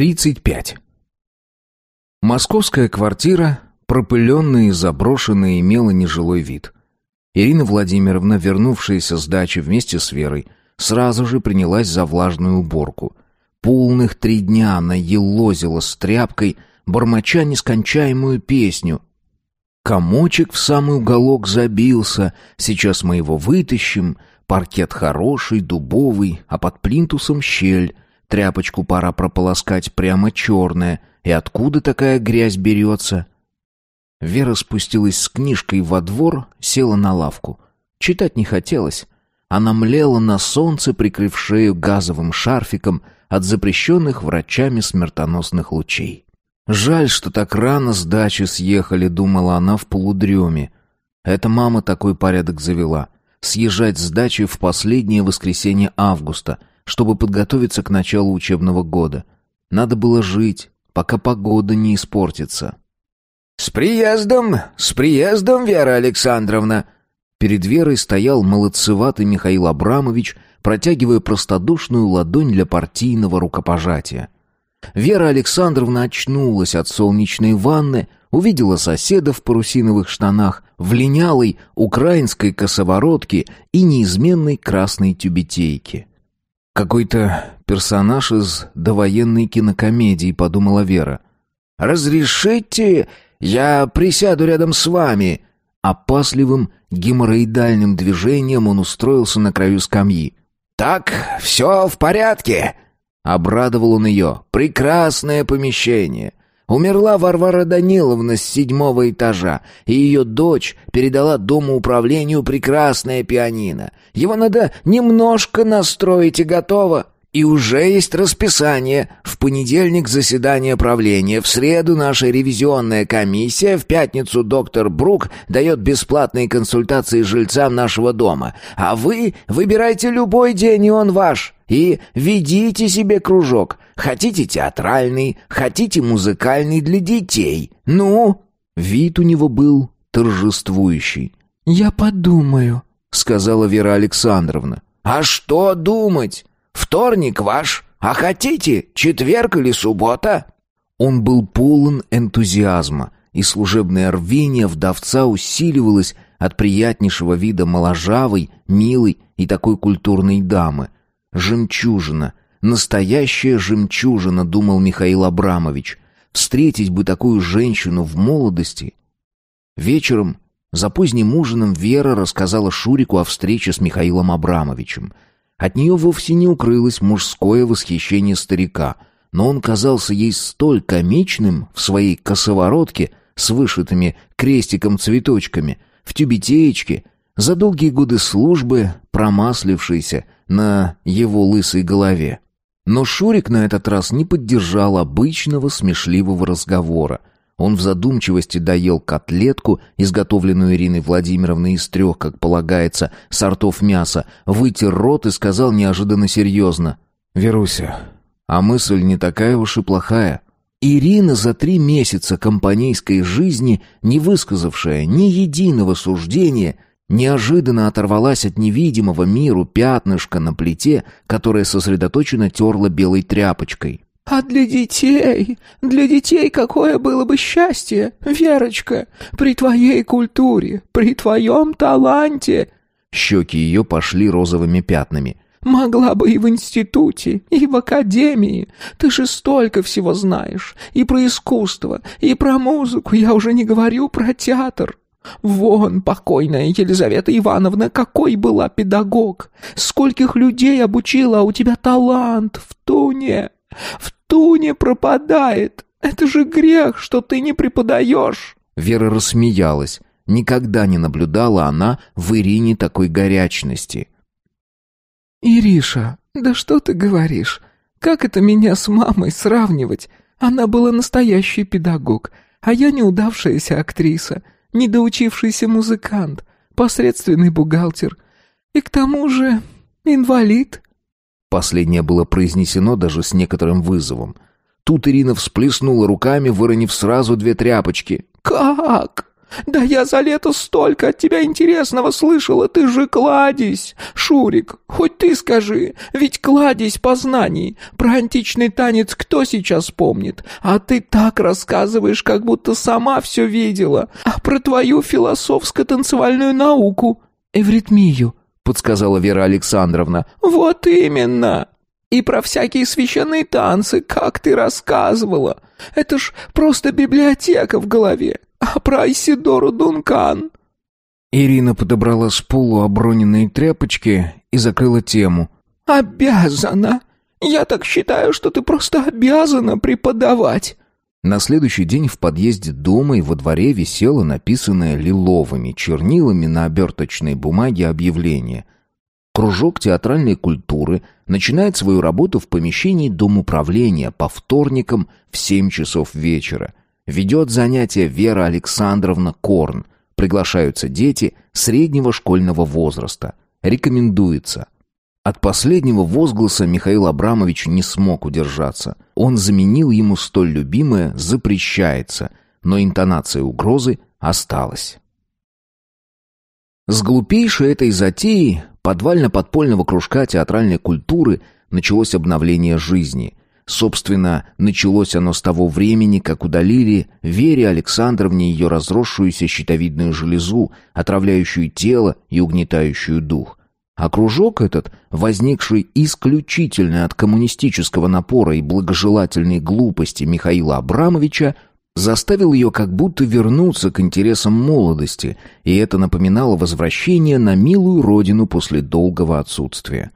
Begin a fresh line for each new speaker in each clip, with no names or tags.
35. Московская квартира, пропыленная и заброшенная, имела нежилой вид. Ирина Владимировна, вернувшаяся с дачи вместе с Верой, сразу же принялась за влажную уборку. Полных три дня она елозила с тряпкой, бормоча нескончаемую песню. «Комочек в самый уголок забился, сейчас мы его вытащим, паркет хороший, дубовый, а под плинтусом щель». Тряпочку пора прополоскать, прямо черная. И откуда такая грязь берется? Вера спустилась с книжкой во двор, села на лавку. Читать не хотелось. Она млела на солнце, прикрыв шею газовым шарфиком от запрещенных врачами смертоносных лучей. «Жаль, что так рано с дачи съехали», — думала она в полудреме. Это мама такой порядок завела. Съезжать с дачи в последнее воскресенье августа — чтобы подготовиться к началу учебного года. Надо было жить, пока погода не испортится.
«С приездом! С приездом, Вера Александровна!»
Перед Верой стоял молодцеватый Михаил Абрамович, протягивая простодушную ладонь для партийного рукопожатия. Вера Александровна очнулась от солнечной ванны, увидела соседа в парусиновых штанах, в линялой украинской косоворотке и неизменной красной тюбетейке. «Какой-то персонаж из довоенной кинокомедии», — подумала Вера.
«Разрешите, я присяду рядом с вами».
Опасливым геморроидальным движением он устроился на краю скамьи.
«Так, все в порядке!»
Обрадовал он ее.
«Прекрасное помещение! Умерла Варвара Даниловна с седьмого этажа, и ее дочь передала дому управлению прекрасное пианино. Его надо немножко настроить и готово. И уже есть расписание. В понедельник заседание правления, в среду наша ревизионная комиссия, в пятницу доктор Брук дает бесплатные консультации жильцам нашего дома. А вы выбирайте любой день, и он ваш. И ведите себе кружок. Хотите театральный, хотите музыкальный для детей. Ну?»
Вид у него был торжествующий.
«Я подумаю», —
сказала Вера Александровна.
«А что думать? Вторник ваш, а хотите четверг или суббота?»
Он был полон энтузиазма, и служебное рвение вдовца усиливалось от приятнейшего вида моложавой, милой и такой культурной дамы. Жемчужина, Настоящая жемчужина, думал Михаил Абрамович. Встретить бы такую женщину в молодости. Вечером, за поздним ужином, Вера рассказала Шурику о встрече с Михаилом Абрамовичем. От нее вовсе не укрылось мужское восхищение старика, но он казался ей столь комичным в своей косоворотке с вышитыми крестиком-цветочками, в тюбетеечке, за долгие годы службы промаслившейся на его лысой голове. Но Шурик на этот раз не поддержал обычного смешливого разговора. Он в задумчивости доел котлетку, изготовленную Ириной Владимировной из трех, как полагается, сортов мяса, вытер рот и сказал неожиданно серьезно. «Веруся, а мысль не такая уж и плохая». Ирина за три месяца компанейской жизни, не высказавшая ни единого суждения, неожиданно оторвалась от невидимого миру пятнышко на плите, которое сосредоточенно терло белой тряпочкой.
«А для детей, для детей какое было бы счастье, Верочка, при твоей культуре, при твоем таланте!»
Щеки ее пошли розовыми пятнами.
«Могла бы и в институте, и в академии. Ты же столько всего знаешь. И про искусство, и про музыку, я уже не говорю про театр. Вон, покойная Елизавета Ивановна, какой была педагог! Скольких людей обучила, а у тебя талант в туне! В туне пропадает! Это же грех, что ты не преподаешь!»
Вера рассмеялась. Никогда не наблюдала она в Ирине такой горячности.
«Ириша, да что ты говоришь? Как это меня с мамой сравнивать? Она была настоящий педагог, а я неудавшаяся актриса» недоучившийся музыкант, посредственный бухгалтер и к тому же инвалид».
Последнее было произнесено даже с некоторым вызовом. Тут Ирина всплеснула руками, выронив сразу две тряпочки.
«Как?» Да я за лето столько от тебя интересного слышала, ты же кладезь. Шурик, хоть ты скажи, ведь кладезь познаний. Про античный танец кто сейчас помнит? А ты так рассказываешь, как будто сама все видела. А про твою философско-танцевальную науку? Эвритмию, подсказала Вера Александровна. Вот именно. И про всякие священные танцы, как ты рассказывала. Это ж просто библиотека в голове а про Исидору Дункан».
Ирина подобрала с полу оброненные тряпочки и закрыла тему.
«Обязана! Я так считаю, что ты просто обязана преподавать!»
На следующий день в подъезде дома и во дворе висело написанное лиловыми чернилами на оберточной бумаге объявление. Кружок театральной культуры начинает свою работу в помещении Домуправления по вторникам в семь часов вечера – Ведет занятия Вера Александровна Корн. Приглашаются дети среднего школьного возраста. Рекомендуется. От последнего возгласа Михаил Абрамович не смог удержаться. Он заменил ему столь любимое «запрещается», но интонация угрозы осталась. С глупейшей этой затеи подвально-подпольного кружка театральной культуры началось обновление жизни. Собственно, началось оно с того времени, как удалили Вере Александровне ее разросшуюся щитовидную железу, отравляющую тело и угнетающую дух. А кружок этот, возникший исключительно от коммунистического напора и благожелательной глупости Михаила Абрамовича, заставил ее как будто вернуться к интересам молодости, и это напоминало возвращение на милую родину после долгого отсутствия.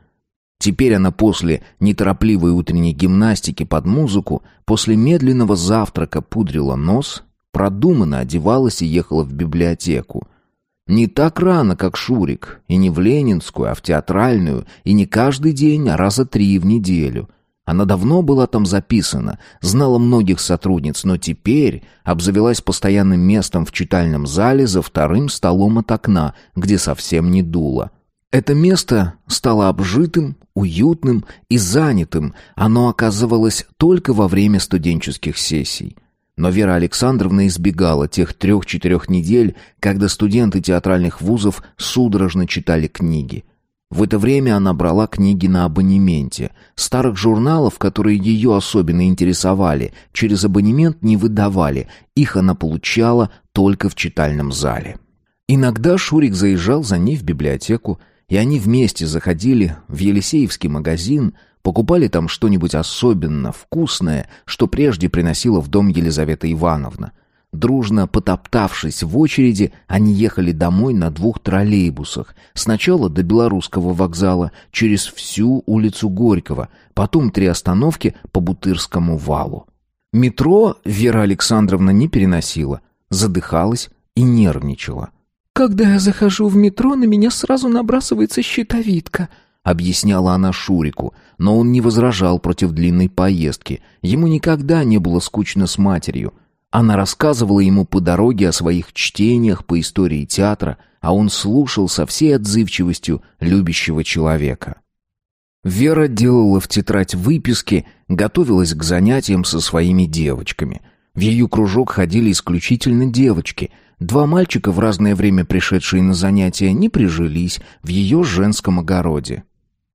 Теперь она после неторопливой утренней гимнастики под музыку, после медленного завтрака пудрила нос, продуманно одевалась и ехала в библиотеку. Не так рано, как Шурик, и не в Ленинскую, а в театральную, и не каждый день, а раза три в неделю. Она давно была там записана, знала многих сотрудниц, но теперь обзавелась постоянным местом в читальном зале за вторым столом от окна, где совсем не дуло. Это место стало обжитым, уютным и занятым. Оно оказывалось только во время студенческих сессий. Но Вера Александровна избегала тех трех-четырех недель, когда студенты театральных вузов судорожно читали книги. В это время она брала книги на абонементе. Старых журналов, которые ее особенно интересовали, через абонемент не выдавали. Их она получала только в читальном зале. Иногда Шурик заезжал за ней в библиотеку – и они вместе заходили в Елисеевский магазин, покупали там что-нибудь особенно вкусное, что прежде приносила в дом Елизавета Ивановна. Дружно потоптавшись в очереди, они ехали домой на двух троллейбусах. Сначала до Белорусского вокзала, через всю улицу Горького, потом три остановки по Бутырскому валу. Метро Вера Александровна не переносила, задыхалась и нервничала.
«Когда я захожу в метро, на меня сразу набрасывается щитовидка», — объясняла она Шурику, но он не возражал против длинной поездки. Ему никогда не было скучно с матерью. Она рассказывала ему по дороге о своих чтениях по истории театра, а он слушал со всей отзывчивостью любящего человека. Вера делала в тетрадь выписки, готовилась к занятиям со своими девочками. В ее кружок ходили исключительно девочки — Два мальчика, в разное время пришедшие на занятия, не прижились в ее женском огороде.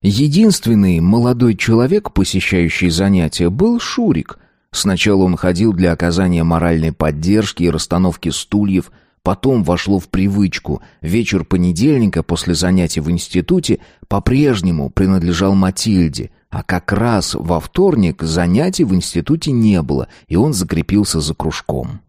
Единственный молодой человек, посещающий занятия, был Шурик. Сначала он ходил для оказания моральной поддержки и расстановки стульев, потом вошло в привычку. Вечер понедельника после занятий в институте по-прежнему принадлежал Матильде, а как раз во вторник занятий в институте не было, и он закрепился за кружком.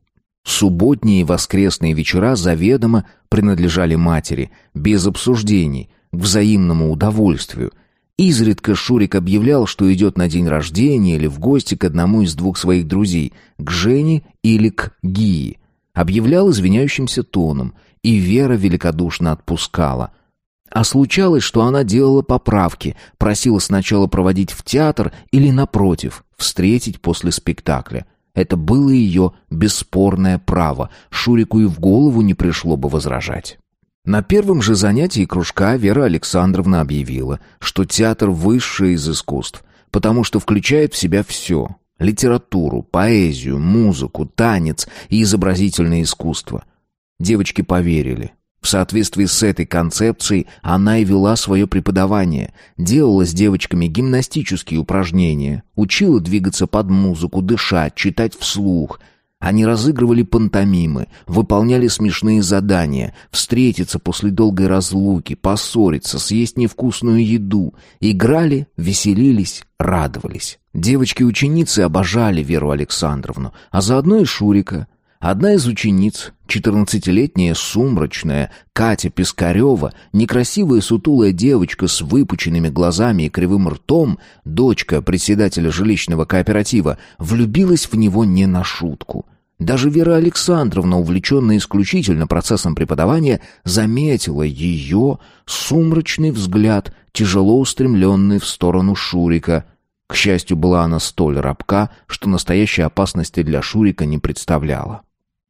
Субботние и воскресные вечера заведомо принадлежали матери, без обсуждений, к взаимному удовольствию. Изредка Шурик объявлял, что идет на день рождения или в гости к одному из двух своих друзей, к Жене или к Гии. Объявлял извиняющимся тоном, и Вера великодушно отпускала. А случалось, что она делала поправки, просила сначала проводить в театр или, напротив, встретить после спектакля – это было ее бесспорное право. Шурику и в голову не пришло бы возражать. На первом же занятии кружка Вера Александровна объявила, что театр высшее из искусств, потому что включает в себя все – литературу, поэзию, музыку, танец и изобразительное искусство.
Девочки поверили – в соответствии с этой концепцией она и вела свое преподавание, делала с девочками гимнастические упражнения, учила двигаться под музыку, дышать, читать вслух. Они разыгрывали пантомимы, выполняли смешные задания, встретиться после долгой разлуки, поссориться, съесть невкусную еду. Играли, веселились, радовались. Девочки-ученицы обожали Веру Александровну, а заодно и Шурика – Одна из учениц, четырнадцатилетняя сумрачная Катя Пескарева, некрасивая сутулая девочка с выпученными глазами и кривым ртом, дочка председателя жилищного кооператива, влюбилась в него не на шутку. Даже Вера Александровна, увлеченная исключительно процессом преподавания, заметила ее сумрачный взгляд, тяжело устремленный в сторону Шурика — к счастью, была она столь рабка, что настоящей опасности для Шурика не представляла.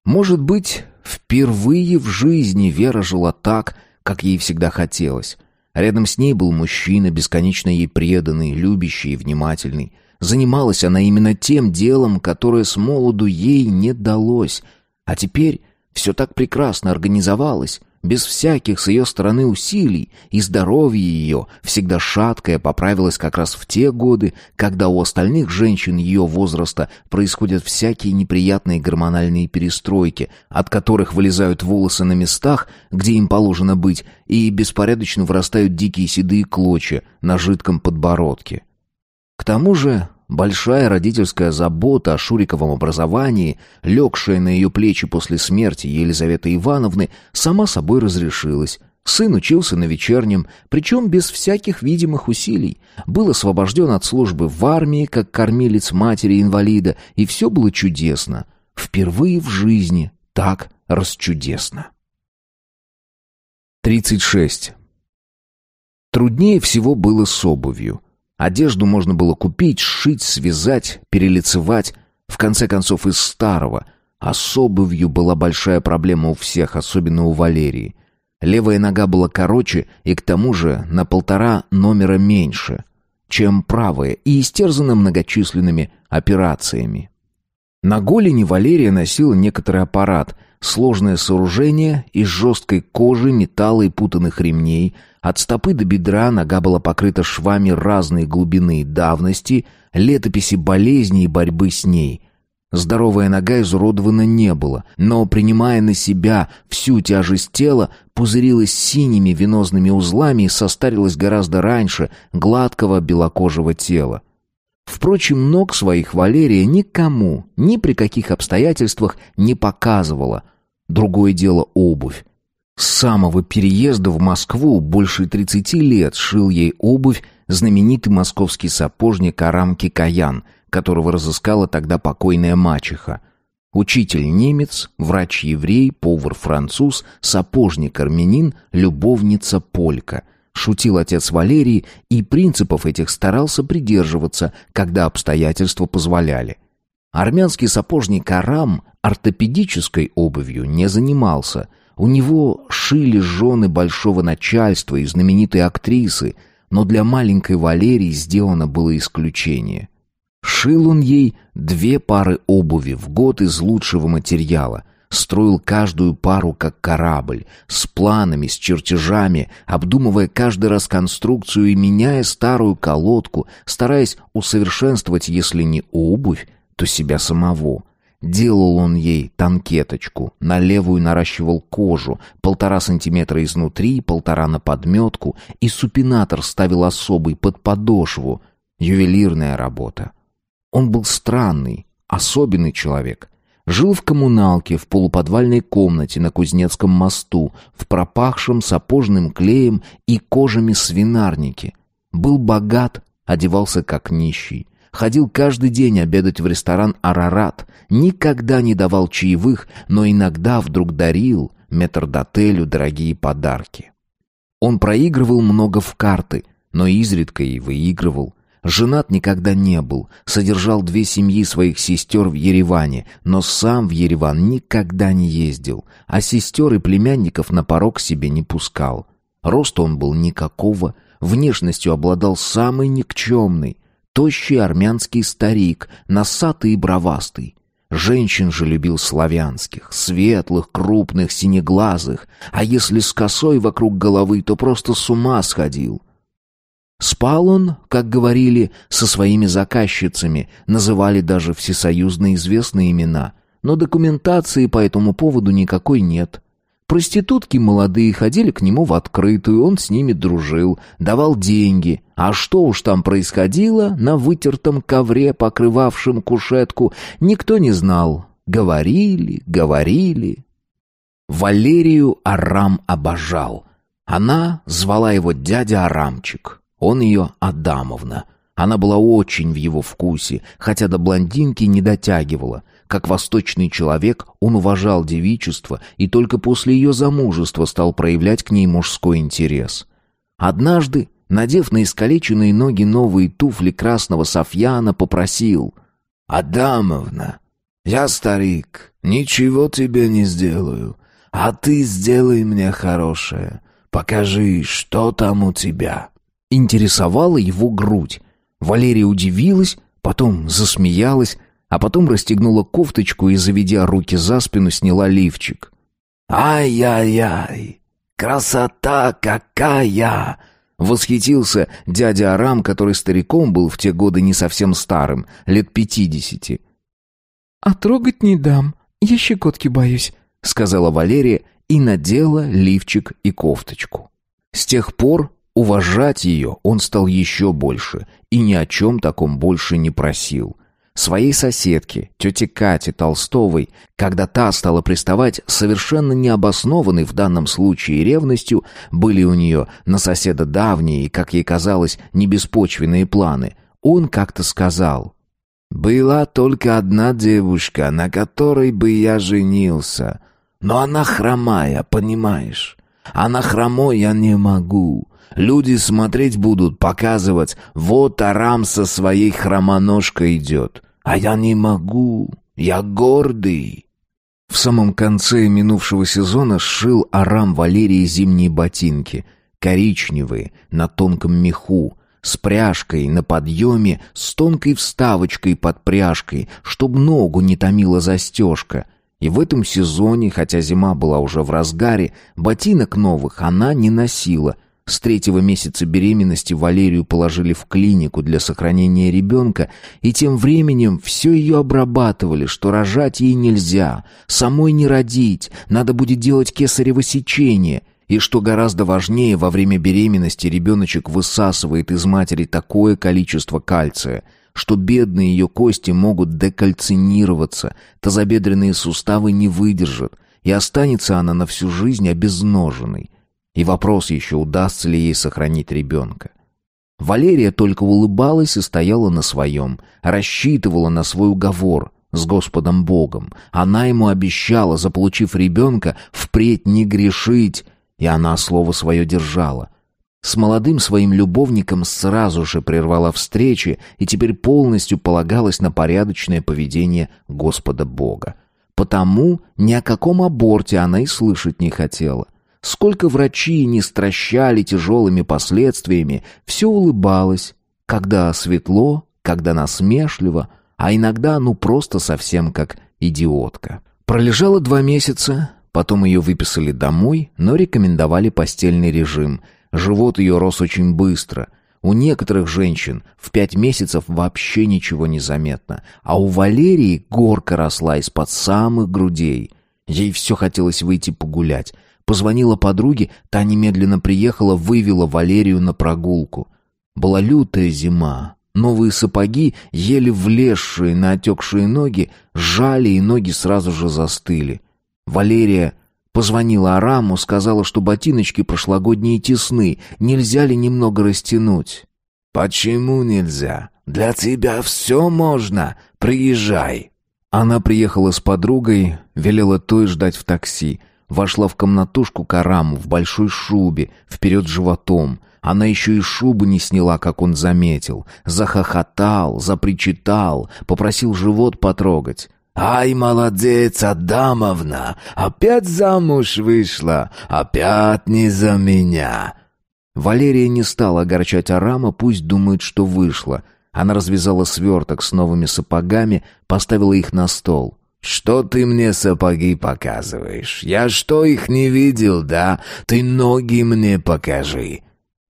Может быть, впервые в жизни Вера жила так, как ей всегда хотелось. Рядом с ней был мужчина, бесконечно ей преданный, любящий и внимательный. Занималась она именно тем делом, которое с молоду ей не далось. А теперь все так прекрасно организовалось без всяких с ее стороны усилий, и здоровье ее, всегда шаткое, поправилось как раз в те годы, когда у остальных женщин ее возраста происходят всякие неприятные гормональные перестройки, от которых вылезают волосы на местах, где им положено быть, и беспорядочно вырастают дикие седые клочья на жидком подбородке. К тому же Большая родительская забота о Шуриковом образовании, легшая на ее плечи после смерти Елизаветы Ивановны, сама собой разрешилась. Сын учился на вечернем, причем без всяких видимых усилий. Был освобожден от службы в армии, как кормилец матери-инвалида, и все было чудесно. Впервые в жизни так расчудесно. 36. Труднее всего было с обувью. Одежду можно было купить, сшить, связать, перелицевать. В конце концов, из старого. А с обувью была большая проблема у всех, особенно у Валерии. Левая нога была короче и к тому же на полтора номера меньше, чем правая, и истерзана многочисленными операциями. На голени Валерия носила некоторый аппарат, сложное сооружение из жесткой кожи, металла и путанных ремней – от стопы до бедра нога была покрыта швами разной глубины и давности, летописи болезни и борьбы с ней. Здоровая нога изуродована не была, но, принимая на себя всю тяжесть тела, пузырилась синими венозными узлами и состарилась гораздо раньше гладкого белокожего тела. Впрочем, ног своих Валерия никому, ни при каких обстоятельствах не показывала. Другое дело обувь. С самого переезда в Москву больше 30 лет шил ей обувь знаменитый московский сапожник Арам Кикаян, которого разыскала тогда покойная мачеха. Учитель немец, врач еврей, повар француз, сапожник армянин, любовница полька – шутил отец Валерий, и принципов этих старался придерживаться, когда обстоятельства позволяли. Армянский сапожник Арам ортопедической обувью не занимался, у него шили жены большого начальства и знаменитые актрисы, но для маленькой Валерии сделано было исключение. Шил он ей две пары обуви в год из лучшего материала, строил каждую пару как корабль, с планами, с чертежами, обдумывая каждый раз конструкцию и меняя старую колодку, стараясь усовершенствовать, если не обувь, то себя самого — Делал он ей танкеточку, на левую наращивал кожу, полтора сантиметра изнутри, полтора на подметку, и супинатор ставил особый под подошву. Ювелирная работа. Он был странный, особенный человек. Жил в коммуналке в полуподвальной комнате на Кузнецком мосту, в пропахшем сапожным клеем и кожами свинарнике. Был богат, одевался как нищий. Ходил каждый день обедать в ресторан «Арарат». Никогда не давал чаевых, но иногда вдруг дарил метрдотелю дорогие подарки. Он проигрывал много в карты, но изредка и выигрывал. Женат никогда не был, содержал две семьи своих сестер в Ереване, но сам в Ереван никогда не ездил, а сестер и племянников на порог себе не пускал. Роста он был никакого, внешностью обладал самый никчемный, тощий армянский старик, носатый и бровастый. Женщин же любил славянских, светлых, крупных, синеглазых, а если с косой вокруг головы, то просто с ума сходил. Спал он, как говорили, со своими заказчицами, называли даже всесоюзно известные имена, но документации по этому поводу никакой нет. Проститутки молодые ходили к нему в открытую, он с ними дружил, давал деньги. А что уж там происходило на вытертом ковре, покрывавшем кушетку, никто не знал. Говорили, говорили. Валерию Арам обожал. Она звала его дядя Арамчик, он ее Адамовна. Она была очень в его вкусе, хотя до блондинки не дотягивала — как восточный человек, он уважал девичество и только после ее замужества стал проявлять к ней мужской интерес. Однажды, надев на искалеченные ноги новые туфли красного софьяна, попросил
«Адамовна, я старик, ничего тебе не сделаю, а ты сделай мне хорошее, покажи, что там у тебя».
Интересовала его грудь. Валерия удивилась, потом засмеялась, а потом расстегнула кофточку и, заведя руки за спину, сняла лифчик.
«Ай-яй-яй! Красота какая!»
Восхитился дядя Арам, который стариком был в те годы не совсем старым, лет пятидесяти.
«А трогать не дам, я щекотки боюсь», —
сказала Валерия и надела лифчик и кофточку. С тех пор уважать ее он стал еще больше и ни о чем таком больше не просил своей соседки, тете Кате Толстовой, когда та стала приставать совершенно необоснованной в данном случае ревностью, были у нее на соседа давние и, как ей казалось, небеспочвенные планы, он как-то сказал
«Была только одна девушка, на которой бы я женился, но она хромая, понимаешь? Она хромой я не могу». Люди смотреть будут, показывать. Вот Арам со своей хромоножкой идет. «А я не могу, я гордый».
В самом конце минувшего сезона сшил Арам Валерии зимние ботинки, коричневые, на тонком меху, с пряжкой на подъеме, с тонкой вставочкой под пряжкой, чтоб ногу не томила застежка. И в этом сезоне, хотя зима была уже в разгаре, ботинок новых она не носила — с третьего месяца беременности Валерию положили в клинику для сохранения ребенка, и тем временем все ее обрабатывали, что рожать ей нельзя, самой не родить, надо будет делать кесарево сечение, и что гораздо важнее, во время беременности ребеночек высасывает из матери такое количество кальция – что бедные ее кости могут декальцинироваться, тазобедренные суставы не выдержат, и останется она на всю жизнь обезноженной. И вопрос еще, удастся ли ей сохранить ребенка. Валерия только улыбалась и стояла на своем, рассчитывала на свой уговор с Господом Богом. Она ему обещала, заполучив ребенка, впредь не грешить, и она слово свое держала. С молодым своим любовником сразу же прервала встречи и теперь полностью полагалась на порядочное поведение Господа Бога. Потому ни о каком аборте она и слышать не хотела. Сколько врачи не стращали тяжелыми последствиями, все улыбалось, когда светло, когда насмешливо, а иногда ну просто совсем как идиотка. Пролежала два месяца, потом ее выписали домой, но рекомендовали постельный режим. Живот ее рос очень быстро. У некоторых женщин в пять месяцев вообще ничего не заметно, а у Валерии горка росла из-под самых грудей. Ей все хотелось выйти погулять, Позвонила подруге, та немедленно приехала, вывела Валерию на прогулку. Была лютая зима. Новые сапоги, еле влезшие на отекшие ноги, сжали, и ноги сразу же застыли. Валерия позвонила Араму, сказала, что ботиночки прошлогодние тесны, нельзя ли немного растянуть.
«Почему нельзя? Для тебя все можно. Приезжай!»
Она приехала с подругой, велела той ждать в такси. Вошла в комнатушку Караму в большой шубе, вперед животом. Она еще и шубу не сняла, как он заметил. Захохотал, запричитал, попросил живот потрогать.
«Ай, молодец, Адамовна! Опять замуж вышла! Опять не за меня!»
Валерия не стала огорчать Арама, пусть думает, что вышла. Она развязала сверток с новыми сапогами, поставила их на стол.
«Что ты мне сапоги показываешь? Я что, их не видел, да? Ты ноги мне покажи!»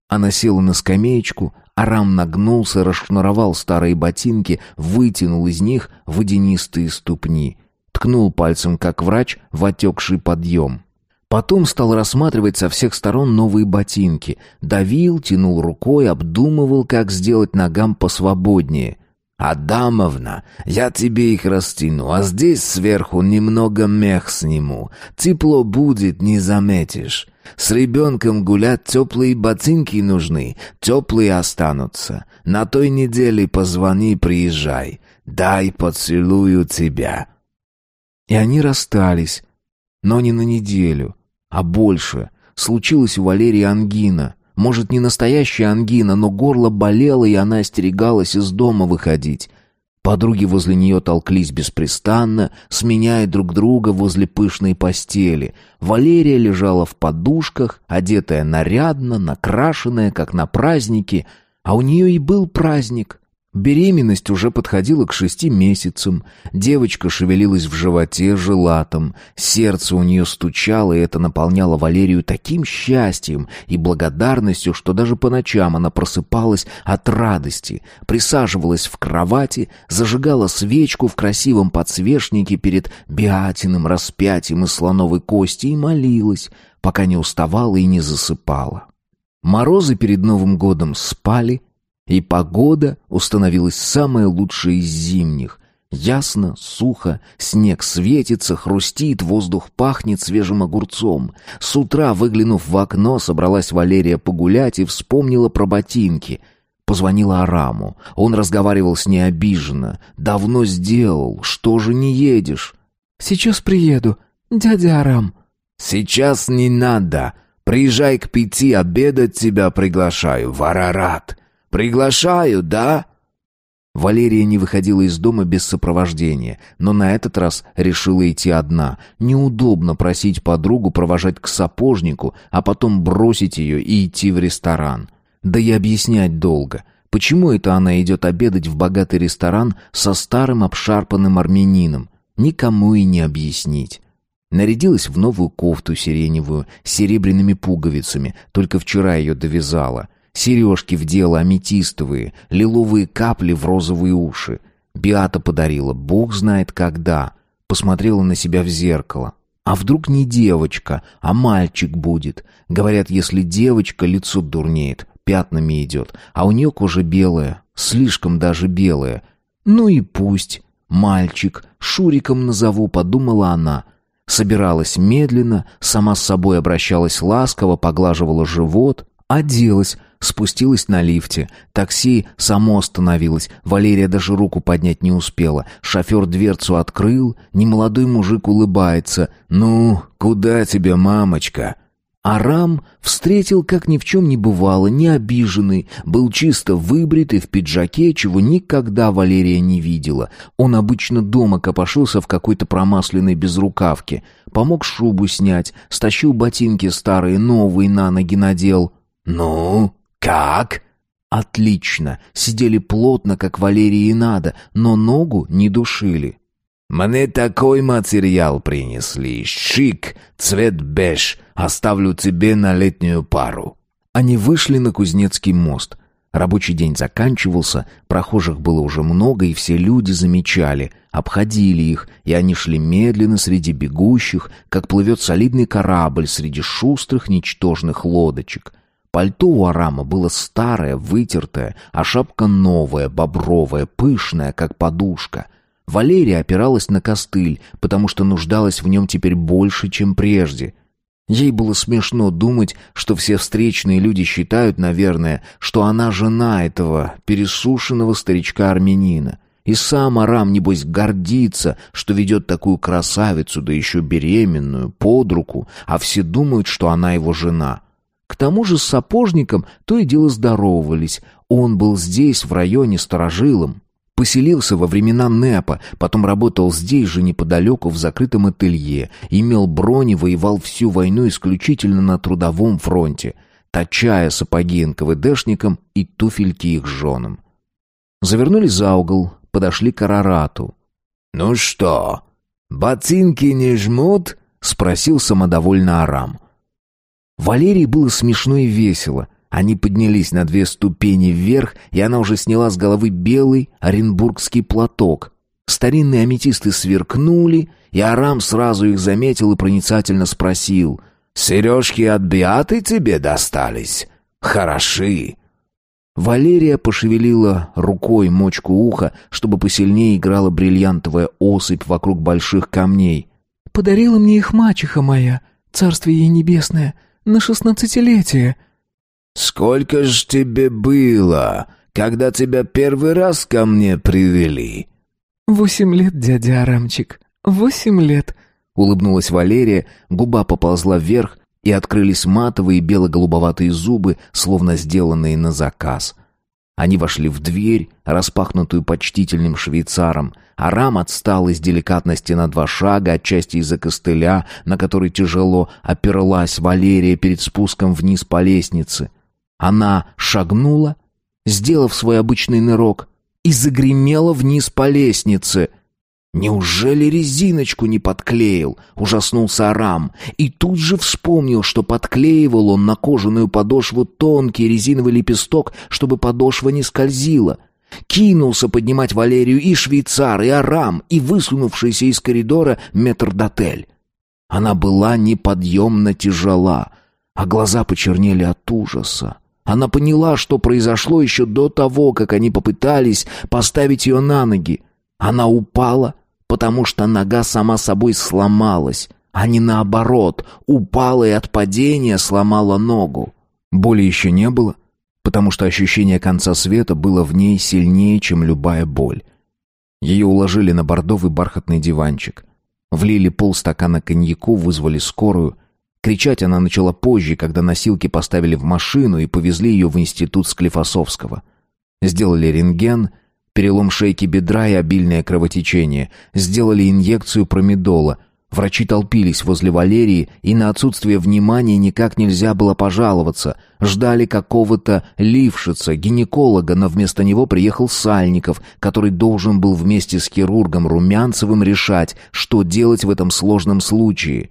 Она села на скамеечку, Арам нагнулся, расшнуровал старые ботинки, вытянул из них водянистые ступни. Ткнул пальцем, как врач, в отекший подъем. Потом стал рассматривать со всех сторон новые ботинки. Давил, тянул рукой, обдумывал, как сделать ногам посвободнее.
«Адамовна, я тебе их растяну, а здесь сверху немного мех сниму. Тепло будет, не заметишь. С ребенком гулять теплые ботинки нужны, теплые останутся. На той неделе позвони, приезжай. Дай поцелую тебя».
И они расстались, но не на неделю, а больше. Случилась у Валерии ангина — может, не настоящая ангина, но горло болело, и она остерегалась из дома выходить. Подруги возле нее толклись беспрестанно, сменяя друг друга возле пышной постели. Валерия лежала в подушках, одетая нарядно, накрашенная, как на празднике. А у нее и был праздник. Беременность уже подходила к шести месяцам. Девочка шевелилась в животе желатом. Сердце у нее стучало, и это наполняло Валерию таким счастьем и благодарностью, что даже по ночам она просыпалась от радости, присаживалась в кровати, зажигала свечку в красивом подсвечнике перед Беатиным распятием из слоновой кости и молилась, пока не уставала и не засыпала. Морозы перед Новым годом спали, и погода установилась самая лучшая из зимних. Ясно, сухо, снег светится, хрустит, воздух пахнет свежим огурцом. С утра, выглянув в окно, собралась Валерия погулять и вспомнила про ботинки — позвонила Араму. Он разговаривал с ней обиженно. «Давно сделал. Что же не едешь?»
«Сейчас приеду. Дядя Арам».
«Сейчас не надо. Приезжай к пяти, обедать тебя приглашаю Варарат. «Приглашаю, да?»
Валерия не выходила из дома без сопровождения, но на этот раз решила идти одна. Неудобно просить подругу провожать к сапожнику, а потом бросить ее и идти в ресторан. Да и объяснять долго. Почему это она идет обедать в богатый ресторан со старым обшарпанным армянином? Никому и не объяснить. Нарядилась в новую кофту сиреневую с серебряными пуговицами, только вчера ее довязала. Сережки в дело аметистовые, лиловые капли в розовые уши. Биата подарила, бог знает когда. Посмотрела на себя в зеркало. А вдруг не девочка, а мальчик будет? Говорят, если девочка, лицо дурнеет, пятнами идет. А у нее кожа белая, слишком даже белая. Ну и пусть. Мальчик, Шуриком назову, подумала она. Собиралась медленно, сама с собой обращалась ласково, поглаживала живот, оделась, Спустилась на лифте. Такси само остановилось. Валерия даже руку поднять не успела. Шофер дверцу открыл. Немолодой мужик улыбается. «Ну, куда тебе, мамочка?» Арам встретил, как ни в чем не бывало, не обиженный, был чисто выбрит и в пиджаке, чего никогда Валерия не видела. Он обычно дома копошился в какой-то промасленной безрукавке. Помог шубу снять, стащил ботинки старые, новые на ноги надел. «Ну?» «Как?» «Отлично! Сидели плотно, как Валерии и надо, но ногу не душили».
«Мне такой материал принесли. Шик, цвет беж. Оставлю тебе на летнюю пару».
Они вышли на Кузнецкий мост. Рабочий день заканчивался, прохожих было уже много, и все люди замечали, обходили их, и они шли медленно среди бегущих, как плывет солидный корабль среди шустрых ничтожных лодочек. Пальто у Арама было старое, вытертое, а шапка новая, бобровая, пышная, как подушка. Валерия опиралась на костыль, потому что нуждалась в нем теперь больше, чем прежде. Ей было смешно думать, что все встречные люди считают, наверное, что она жена этого пересушенного старичка-армянина. И сам Арам, небось, гордится, что ведет такую красавицу, да еще беременную, под руку, а все думают, что она его жена. К тому же с сапожником то и дело здоровались. Он был здесь, в районе, сторожилом. Поселился во времена НЭПа, потом работал здесь же неподалеку в закрытом ателье, имел брони, воевал всю войну исключительно на трудовом фронте, точая сапоги НКВДшникам и туфельки их женам. Завернули за угол, подошли к Арарату.
«Ну что, ботинки не жмут?» — спросил самодовольно Арам.
— Валерии было смешно и весело. Они поднялись на две ступени вверх, и она уже сняла с головы белый оренбургский платок. Старинные аметисты сверкнули, и Арам сразу их заметил и проницательно спросил.
«Сережки от Беаты тебе достались? Хороши!»
Валерия пошевелила рукой мочку уха, чтобы посильнее играла бриллиантовая осыпь вокруг больших камней.
«Подарила мне их мачеха моя, царствие ей небесное», на шестнадцатилетие».
«Сколько ж тебе было, когда тебя первый раз ко мне привели?»
«Восемь лет, дядя Арамчик, восемь лет», —
улыбнулась Валерия, губа поползла вверх, и открылись матовые бело-голубоватые зубы, словно сделанные на заказ. Они вошли в дверь, распахнутую почтительным швейцаром — Арам отстал из деликатности на два шага, отчасти из-за костыля, на который тяжело опиралась Валерия перед спуском вниз по лестнице. Она шагнула, сделав свой обычный нырок, и загремела вниз по лестнице — «Неужели резиночку не подклеил?» — ужаснулся Арам. И тут же вспомнил, что подклеивал он на кожаную подошву тонкий резиновый лепесток, чтобы подошва не скользила — Кинулся поднимать Валерию и швейцар, и арам, и высунувшийся из коридора метрдотель. Она была неподъемно тяжела, а глаза почернели от ужаса. Она поняла, что произошло еще до того, как они попытались поставить ее на ноги. Она упала, потому что нога сама собой сломалась, а не наоборот, упала и от падения сломала ногу. Боли еще не было, потому что ощущение конца света было в ней сильнее, чем любая боль. Ее уложили на бордовый бархатный диванчик. Влили полстакана коньяку, вызвали скорую. Кричать она начала позже, когда носилки поставили в машину и повезли ее в институт Склифосовского. Сделали рентген, перелом шейки бедра и обильное кровотечение. Сделали инъекцию промедола — Врачи толпились возле Валерии, и на отсутствие внимания никак нельзя было пожаловаться. Ждали какого-то лившица, гинеколога, но вместо него приехал Сальников, который должен был вместе с хирургом Румянцевым решать, что делать в этом сложном случае.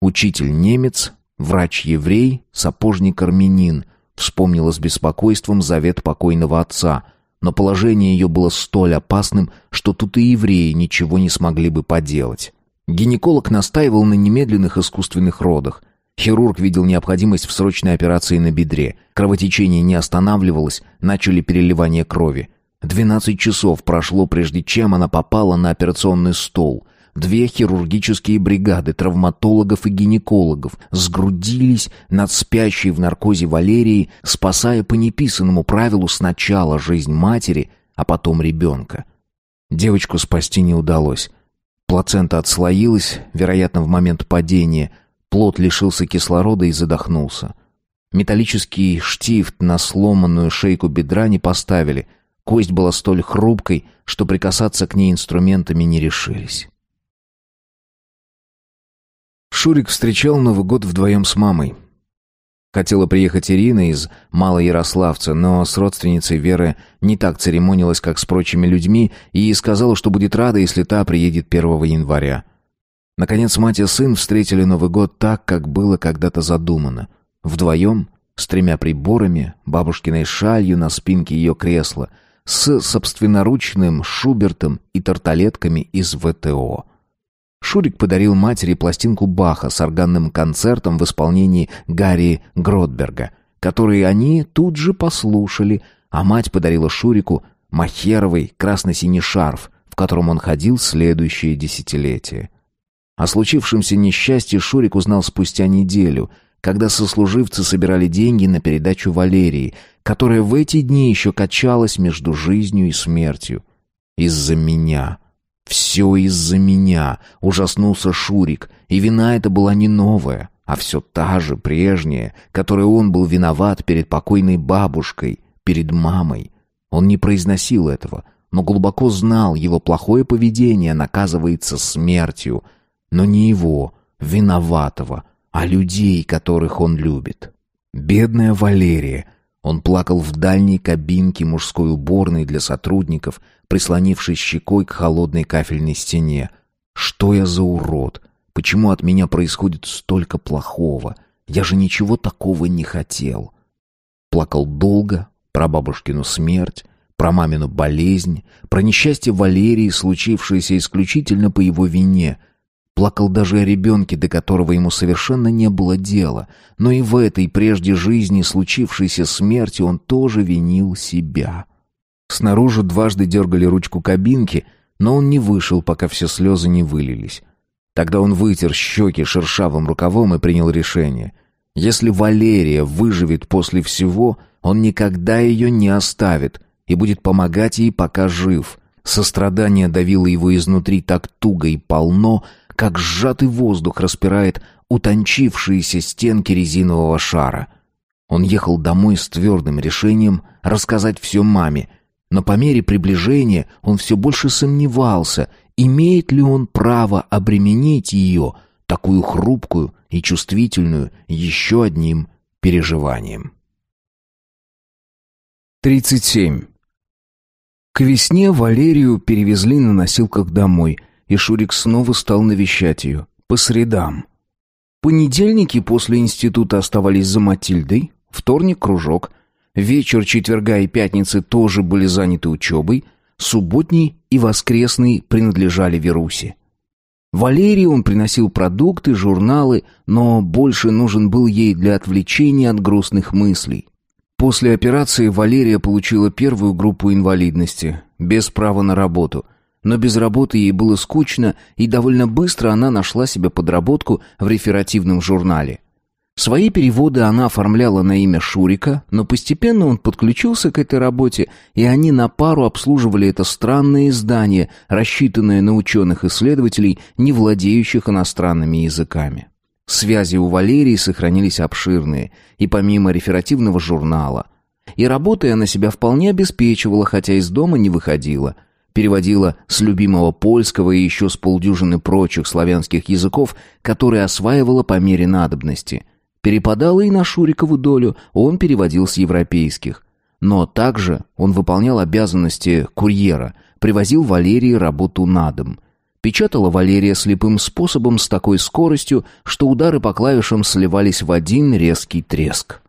Учитель немец, врач еврей, сапожник армянин, вспомнила с беспокойством завет покойного отца. Но положение ее было столь опасным, что тут и евреи ничего не смогли бы поделать. Гинеколог настаивал на немедленных искусственных родах. Хирург видел необходимость в срочной операции на бедре. Кровотечение не останавливалось, начали переливание крови. 12 часов прошло, прежде чем она попала на операционный стол. Две хирургические бригады травматологов и гинекологов сгрудились над спящей в наркозе Валерией, спасая по неписанному правилу сначала жизнь матери, а потом ребенка. Девочку спасти не удалось. Плацента отслоилась, вероятно, в момент падения. Плод лишился кислорода и задохнулся. Металлический штифт на сломанную шейку бедра не поставили. Кость была столь хрупкой, что прикасаться к ней инструментами не решились. Шурик встречал Новый год вдвоем с мамой. Хотела приехать Ирина из Малоярославца, но с родственницей Веры не так церемонилась, как с прочими людьми, и сказала, что будет рада, если та приедет 1 января. Наконец, мать и сын встретили Новый год так, как было когда-то задумано. Вдвоем, с тремя приборами, бабушкиной шалью на спинке ее кресла, с собственноручным шубертом и тарталетками из ВТО. Шурик подарил матери пластинку Баха с органным концертом в исполнении Гарри Гротберга, который они тут же послушали, а мать подарила Шурику махеровый красно-синий шарф, в котором он ходил следующие десятилетия. О случившемся несчастье Шурик узнал спустя неделю, когда сослуживцы собирали деньги на передачу Валерии, которая в эти дни еще качалась между жизнью и смертью. Из-за меня. Все из-за меня, ужаснулся Шурик, и вина эта была не новая, а все та же, прежняя, которой он был виноват перед покойной бабушкой, перед мамой. Он не произносил этого, но глубоко знал, его плохое поведение наказывается смертью, но не его, виноватого, а людей, которых он любит. Бедная Валерия — он плакал в дальней кабинке мужской уборной для сотрудников, прислонившись щекой к холодной кафельной стене. «Что я за урод? Почему от меня происходит столько плохого? Я же ничего такого не хотел!» Плакал долго, про бабушкину смерть, про мамину болезнь, про несчастье Валерии, случившееся исключительно по его вине. Плакал даже о ребенке, до которого ему совершенно не было дела, но и в этой прежде жизни случившейся смерти он тоже винил себя. Снаружи дважды дергали ручку кабинки, но он не вышел, пока все слезы не вылились. Тогда он вытер щеки шершавым рукавом и принял решение. Если Валерия выживет после всего, он никогда ее не оставит и будет помогать ей, пока жив. Сострадание давило его изнутри так туго и полно, как сжатый воздух распирает утончившиеся стенки резинового шара. Он ехал домой с твердым решением рассказать все маме — но по мере приближения он все больше сомневался, имеет ли он право обременить ее, такую хрупкую и чувствительную, еще одним переживанием. 37. К весне Валерию перевезли на носилках домой, и Шурик снова стал навещать ее. По средам. Понедельники после института оставались за Матильдой, вторник — кружок, Вечер четверга и пятницы тоже были заняты учебой, субботний и воскресный принадлежали Верусе. Валерии он приносил продукты, журналы, но больше нужен был ей для отвлечения от грустных мыслей. После операции Валерия получила первую группу инвалидности, без права на работу. Но без работы ей было скучно, и довольно быстро она нашла себе подработку в реферативном журнале – Свои переводы она оформляла на имя Шурика, но постепенно он подключился к этой работе, и они на пару обслуживали это странное издание, рассчитанное на ученых-исследователей, не владеющих иностранными языками. Связи у Валерии сохранились обширные, и помимо реферативного журнала. И работой она себя вполне обеспечивала, хотя из дома не выходила – переводила с любимого польского и еще с полдюжины прочих славянских языков, которые осваивала по мере надобности. Перепадало и на Шурикову долю, он переводил с европейских. Но также он выполнял обязанности курьера, привозил Валерии работу на дом. Печатала Валерия слепым способом с такой скоростью, что удары по клавишам сливались в один резкий треск.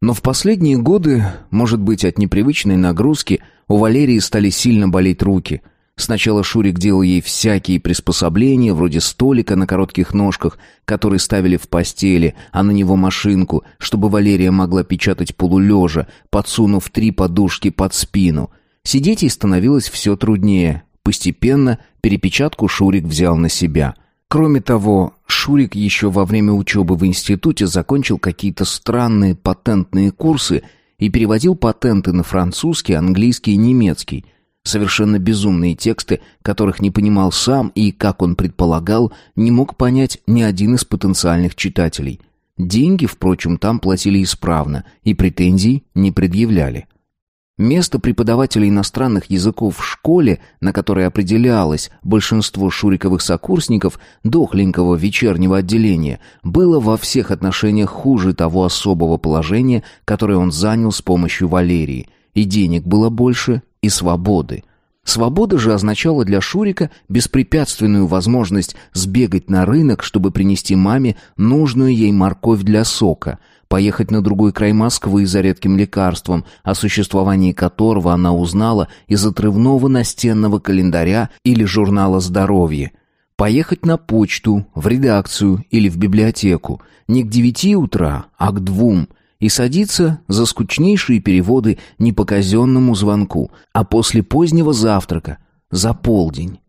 Но в последние годы, может быть, от непривычной нагрузки, у Валерии стали сильно болеть руки – Сначала Шурик делал ей всякие приспособления, вроде столика на коротких ножках, который ставили в постели, а на него машинку, чтобы Валерия могла печатать полулежа, подсунув три подушки под спину. Сидеть ей становилось все труднее. Постепенно перепечатку Шурик взял на себя. Кроме того, Шурик еще во время учебы в институте закончил какие-то странные патентные курсы и переводил патенты на французский, английский и немецкий – совершенно безумные тексты, которых не понимал сам и, как он предполагал, не мог понять ни один из потенциальных читателей. Деньги, впрочем, там платили исправно и претензий не предъявляли. Место преподавателя иностранных языков в школе, на которой определялось большинство шуриковых сокурсников дохленького вечернего отделения, было во всех отношениях хуже того особого положения, которое он занял с помощью Валерии. И денег было больше, и свободы. Свобода же означала для Шурика беспрепятственную возможность сбегать на рынок, чтобы принести маме нужную ей морковь для сока, поехать на другой край Москвы за редким лекарством, о существовании которого она узнала из отрывного настенного календаря или журнала «Здоровье», поехать на почту, в редакцию или в библиотеку. Не к девяти утра, а к двум – и садится за скучнейшие переводы не по звонку, а после позднего завтрака, за полдень.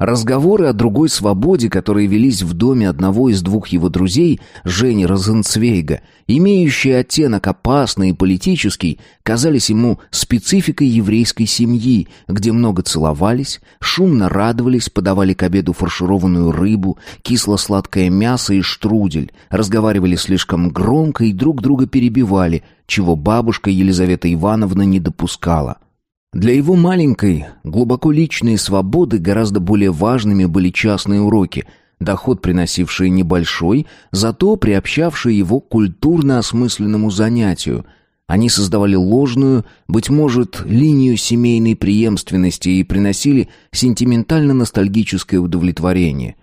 Разговоры о другой свободе, которые велись в доме одного из двух его друзей, Жени Розенцвейга, имеющие оттенок опасный и политический, казались ему спецификой еврейской семьи, где много целовались, шумно радовались, подавали к обеду фаршированную рыбу, кисло-сладкое мясо и штрудель, разговаривали слишком громко и друг друга перебивали, чего бабушка Елизавета Ивановна не допускала. Для его маленькой, глубоко личной свободы гораздо более важными были частные уроки, доход приносившие небольшой, зато приобщавшие его к культурно осмысленному занятию. Они создавали ложную, быть может, линию семейной преемственности и приносили сентиментально-ностальгическое удовлетворение.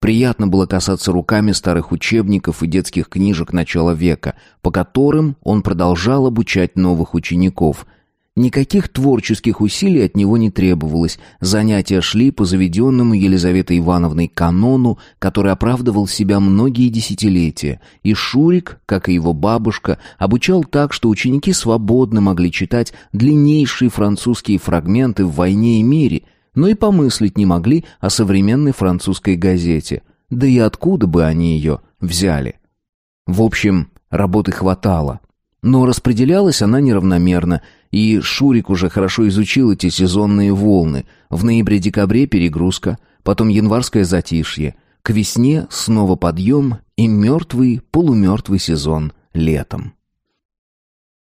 Приятно было касаться руками старых учебников и детских книжек начала века, по которым он продолжал обучать новых учеников – Никаких творческих усилий от него не требовалось. Занятия шли по заведенному Елизаветой Ивановной канону, который оправдывал себя многие десятилетия. И Шурик, как и его бабушка, обучал так, что ученики свободно могли читать длиннейшие французские фрагменты в «Войне и мире», но и помыслить не могли о современной французской газете. Да и откуда бы они ее взяли? В общем, работы хватало но распределялась она неравномерно, и Шурик уже хорошо изучил эти сезонные волны. В ноябре-декабре перегрузка, потом январское затишье, к весне снова подъем и мертвый, полумертвый сезон летом.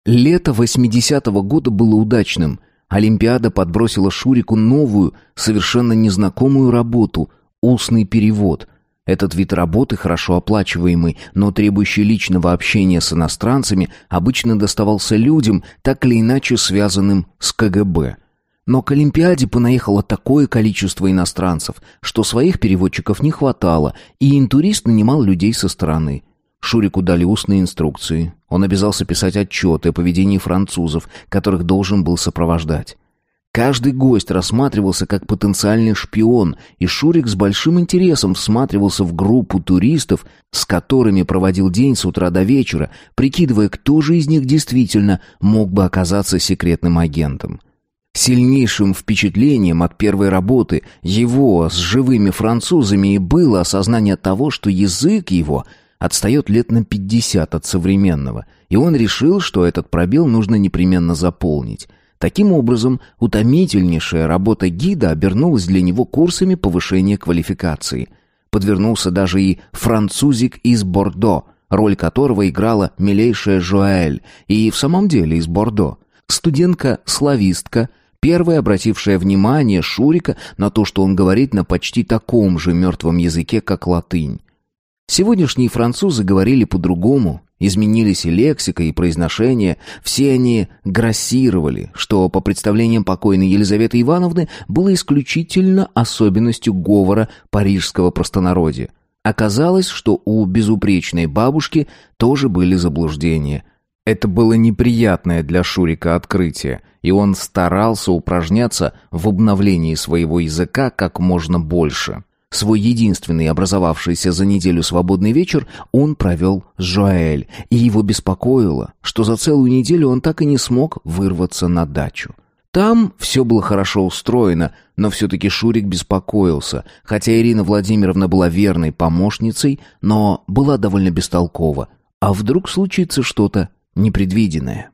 Лето 80-го года было удачным. Олимпиада подбросила Шурику новую, совершенно незнакомую работу — устный перевод — этот вид работы, хорошо оплачиваемый, но требующий личного общения с иностранцами, обычно доставался людям, так или иначе связанным с КГБ. Но к Олимпиаде понаехало такое количество иностранцев, что своих переводчиков не хватало, и интурист нанимал людей со стороны. Шурику дали устные инструкции. Он обязался писать отчеты о поведении французов, которых должен был сопровождать. Каждый гость рассматривался как потенциальный шпион, и Шурик с большим интересом всматривался в группу туристов, с которыми проводил день с утра до вечера, прикидывая, кто же из них действительно мог бы оказаться секретным агентом. Сильнейшим впечатлением от первой работы его с живыми французами и было осознание того, что язык его отстает лет на 50 от современного, и он решил, что этот пробел нужно непременно заполнить. Таким образом, утомительнейшая работа гида обернулась для него курсами повышения квалификации. Подвернулся даже и французик из Бордо, роль которого играла милейшая Жоэль, и в самом деле из Бордо. Студентка-славистка, первая обратившая внимание Шурика на то, что он говорит на почти таком же мертвом языке, как латынь. Сегодняшние французы говорили по-другому, Изменились и лексика, и произношение. Все они грассировали, что, по представлениям покойной Елизаветы Ивановны, было исключительно особенностью говора парижского простонародья. Оказалось, что у безупречной бабушки тоже были заблуждения. Это было неприятное для Шурика открытие, и он старался упражняться в обновлении своего языка как можно больше. Свой единственный образовавшийся за неделю свободный вечер он провел с Жоэль, и его беспокоило, что за целую неделю он так и не смог вырваться на дачу. Там все было хорошо устроено, но все-таки Шурик беспокоился, хотя Ирина Владимировна была верной помощницей, но была довольно бестолкова. А вдруг случится что-то непредвиденное?